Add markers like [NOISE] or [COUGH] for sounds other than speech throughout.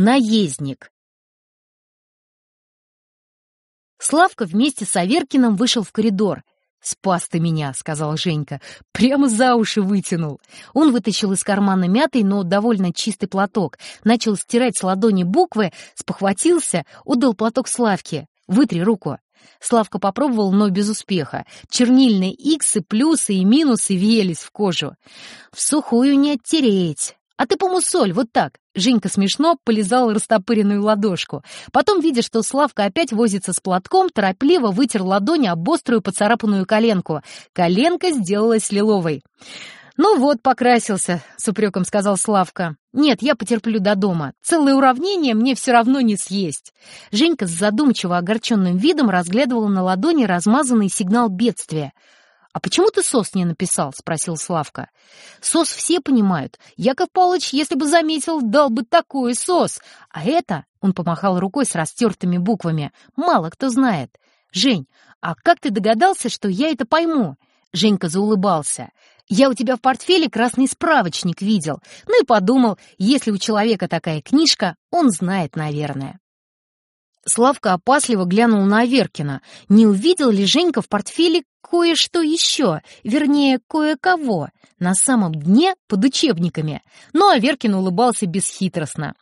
Наездник. Славка вместе с Аверкиным вышел в коридор. «Спас ты меня», — сказал Женька. «Прямо за уши вытянул». Он вытащил из кармана мятый, но довольно чистый платок, начал стирать с ладони буквы, спохватился, отдал платок Славке. «Вытри руку». Славка попробовал, но без успеха. Чернильные иксы, плюсы и минусы въелись в кожу. «В сухую не оттереть». «А ты помусоль, вот так!» Женька смешно полизал растопыренную ладошку. Потом, видя, что Славка опять возится с платком, торопливо вытер ладони об острую поцарапанную коленку. Коленка сделалась лиловой. «Ну вот, покрасился», — с упреком сказал Славка. «Нет, я потерплю до дома. Целое уравнение мне все равно не съесть». Женька с задумчиво огорченным видом разглядывала на ладони размазанный сигнал бедствия — «А почему ты СОС не написал?» — спросил Славка. «СОС все понимают. Яков Павлович, если бы заметил, дал бы такой СОС. А это...» — он помахал рукой с растертыми буквами. «Мало кто знает. Жень, а как ты догадался, что я это пойму?» Женька заулыбался. «Я у тебя в портфеле красный справочник видел. Ну и подумал, если у человека такая книжка, он знает, наверное». Славка опасливо глянул на Аверкина. Не увидел ли Женька в портфеле кое-что еще, вернее, кое-кого, на самом дне под учебниками? Но Аверкин улыбался бесхитростно.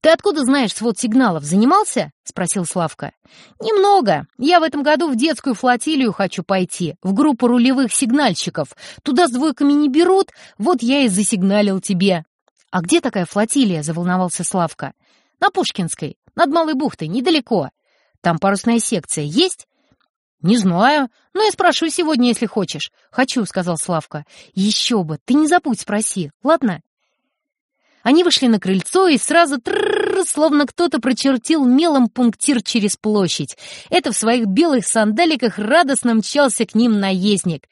«Ты откуда знаешь свод сигналов? Занимался?» — спросил Славка. «Немного. Я в этом году в детскую флотилию хочу пойти, в группу рулевых сигнальщиков. Туда с двойками не берут, вот я и засигналил тебе». «А где такая флотилия?» — заволновался Славка. «На Пушкинской. Над Малой бухтой, недалеко. Там парусная секция есть?» «Не знаю. Но я спрошу сегодня, если хочешь». «Хочу», — сказал Славка. «Еще бы. Ты не забудь, спроси. Ладно?» Они вышли на крыльцо и сразу трррр, словно кто-то прочертил мелом пунктир через площадь. Это в своих белых сандаликах радостно мчался к ним наездник.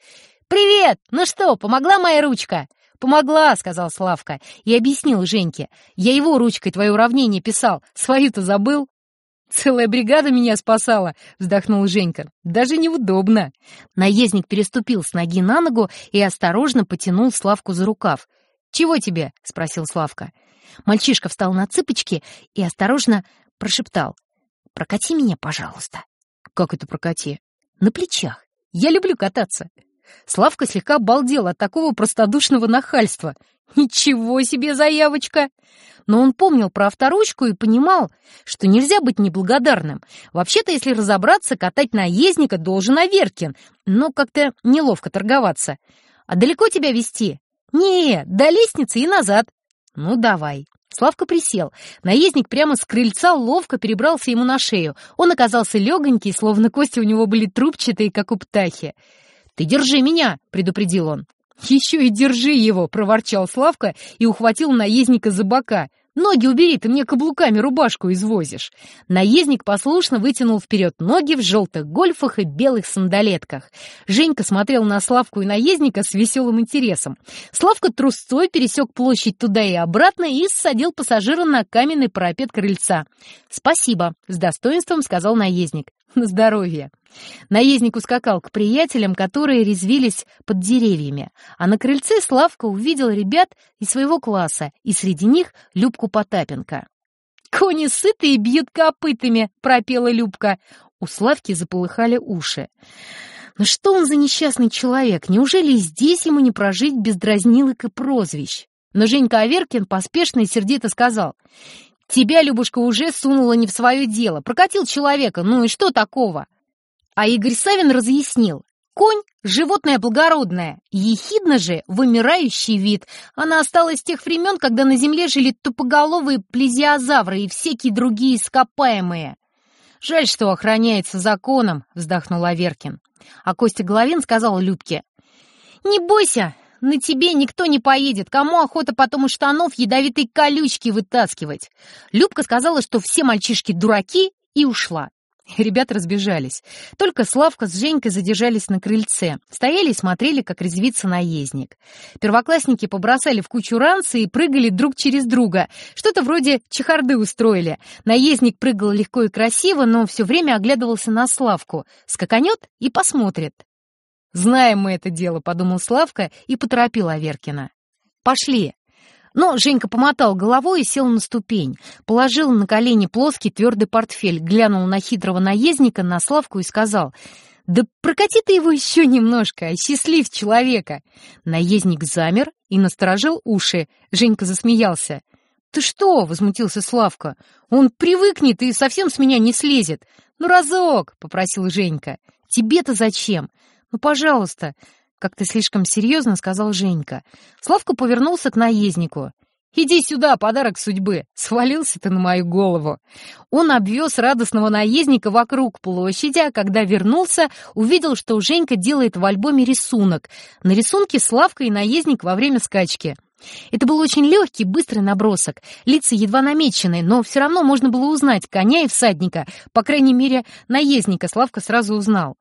«Привет! Ну что, помогла моя ручка?» «Помогла», — сказал Славка и объяснил Женьке. «Я его ручкой твое уравнение писал. Свою-то забыл». «Целая бригада меня спасала», — вздохнул Женька. «Даже неудобно». Наездник переступил с ноги на ногу и осторожно потянул Славку за рукав. «Чего тебе?» — спросил Славка. Мальчишка встал на цыпочки и осторожно прошептал. «Прокати меня, пожалуйста». «Как это прокати?» «На плечах. Я люблю кататься». Славка слегка обалдел от такого простодушного нахальства. Ничего себе заявочка! Но он помнил про авторучку и понимал, что нельзя быть неблагодарным. Вообще-то, если разобраться, катать наездника должен Аверкин, но как-то неловко торговаться. А далеко тебя вести? Не, до лестницы и назад. Ну, давай. Славка присел. Наездник прямо с крыльца ловко перебрался ему на шею. Он оказался легонький, словно кости у него были трубчатые, как у птахи. «Ты держи меня!» — предупредил он. «Еще и держи его!» — проворчал Славка и ухватил наездника за бока. «Ноги убери, ты мне каблуками рубашку извозишь!» Наездник послушно вытянул вперед ноги в желтых гольфах и белых сандалетках. Женька смотрел на Славку и наездника с веселым интересом. Славка трусцой пересек площадь туда и обратно и ссадил пассажира на каменный парапет крыльца. «Спасибо!» — с достоинством сказал наездник. [LAUGHS] «На здоровье!» Наездник ускакал к приятелям, которые резвились под деревьями, а на крыльце Славка увидел ребят из своего класса, и среди них Любку Потапенко. «Кони сытые бьют копытами!» — пропела Любка. У Славки заполыхали уши. «Ну что он за несчастный человек? Неужели здесь ему не прожить без дразнилок и прозвищ? Но Женька Аверкин поспешно и сердито сказал. «Тебя, Любушка, уже сунула не в свое дело. Прокатил человека, ну и что такого?» А Игорь Савин разъяснил. Конь — животное благородное, ехидно же вымирающий вид. Она осталась с тех времен, когда на земле жили тупоголовые плезиозавры и всякие другие ископаемые. «Жаль, что охраняется законом», — вздохнул Аверкин. А Костя Головин сказал Любке. «Не бойся, на тебе никто не поедет. Кому охота потом из штанов ядовитой колючки вытаскивать?» Любка сказала, что все мальчишки дураки, и ушла. Ребята разбежались. Только Славка с Женькой задержались на крыльце. Стояли и смотрели, как резвится наездник. Первоклассники побросали в кучу ранцы и прыгали друг через друга. Что-то вроде чехарды устроили. Наездник прыгал легко и красиво, но все время оглядывался на Славку. Скаканет и посмотрит. «Знаем мы это дело», — подумал Славка и поторопил Аверкина. «Пошли». Но Женька помотал головой и сел на ступень, положил на колени плоский твердый портфель, глянул на хитрого наездника, на Славку и сказал — «Да прокати ты его еще немножко, счастлив человека!» Наездник замер и насторожил уши. Женька засмеялся. «Ты что?» — возмутился Славка. «Он привыкнет и совсем с меня не слезет. Ну, разок!» — попросил Женька. «Тебе-то зачем? Ну, пожалуйста!» — как-то слишком серьезно сказал Женька. Славка повернулся к наезднику. «Иди сюда, подарок судьбы! Свалился ты на мою голову!» Он обвез радостного наездника вокруг площади, а когда вернулся, увидел, что Женька делает в альбоме рисунок. На рисунке Славка и наездник во время скачки. Это был очень легкий, быстрый набросок. Лица едва намечены, но все равно можно было узнать коня и всадника. По крайней мере, наездника Славка сразу узнал.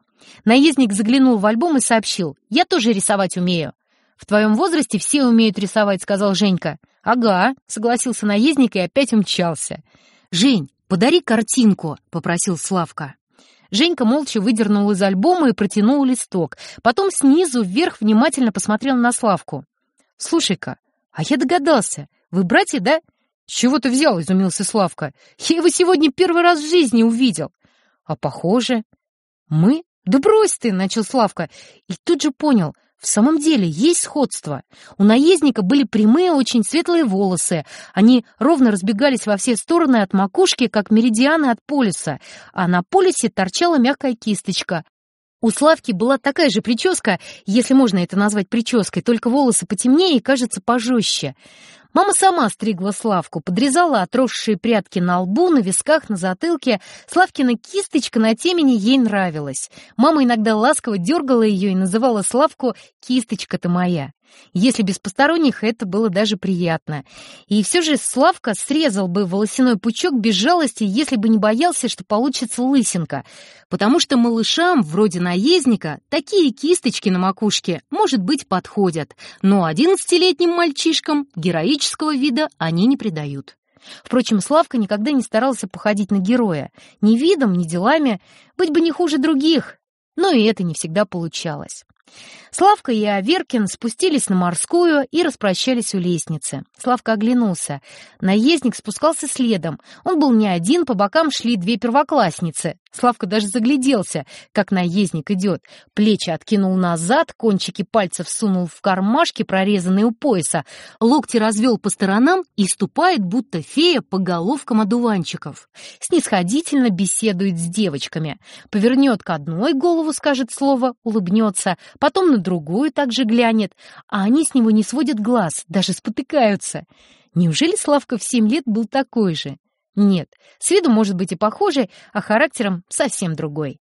Наездник заглянул в альбом и сообщил. «Я тоже рисовать умею». «В твоем возрасте все умеют рисовать», — сказал Женька. «Ага», — согласился наездник и опять умчался. «Жень, подари картинку», — попросил Славка. Женька молча выдернул из альбома и протянул листок. Потом снизу вверх внимательно посмотрел на Славку. «Слушай-ка, а я догадался. Вы братья, да?» «С чего ты взял?» — изумился Славка. «Я его сегодня первый раз в жизни увидел». «А похоже». «Мы?» «Да брось ты!» — начал Славка. И тут же понял — в самом деле есть сходство. У наездника были прямые, очень светлые волосы. Они ровно разбегались во все стороны от макушки, как меридианы от полюса, а на полюсе торчала мягкая кисточка. У Славки была такая же прическа, если можно это назвать прической, только волосы потемнее и, кажется, пожестче. Мама сама стригла Славку, подрезала отросшие прядки на лбу, на висках, на затылке. Славкина кисточка на темени ей нравилась. Мама иногда ласково дергала ее и называла Славку «кисточка-то моя». Если без посторонних, это было даже приятно. И все же Славка срезал бы волосяной пучок без жалости, если бы не боялся, что получится лысинка. Потому что малышам, вроде наездника, такие кисточки на макушке, может быть, подходят. Но одиннадцатилетним мальчишкам героического вида они не придают. Впрочем, Славка никогда не старался походить на героя. Ни видом, ни делами. Быть бы не хуже других. Но и это не всегда получалось. Славка и Аверкин спустились на морскую и распрощались у лестницы. Славка оглянулся. Наездник спускался следом. Он был не один, по бокам шли две первоклассницы. Славка даже загляделся, как наездник идет. Плечи откинул назад, кончики пальцев сунул в кармашки, прорезанные у пояса, локти развел по сторонам и ступает, будто фея, по головкам одуванчиков. Снисходительно беседует с девочками. Повернет к одной голову, скажет слово, улыбнется, потом на другую также глянет, а они с него не сводят глаз, даже спотыкаются. Неужели Славка в семь лет был такой же? Нет, с виду может быть и похожий, а характером совсем другой.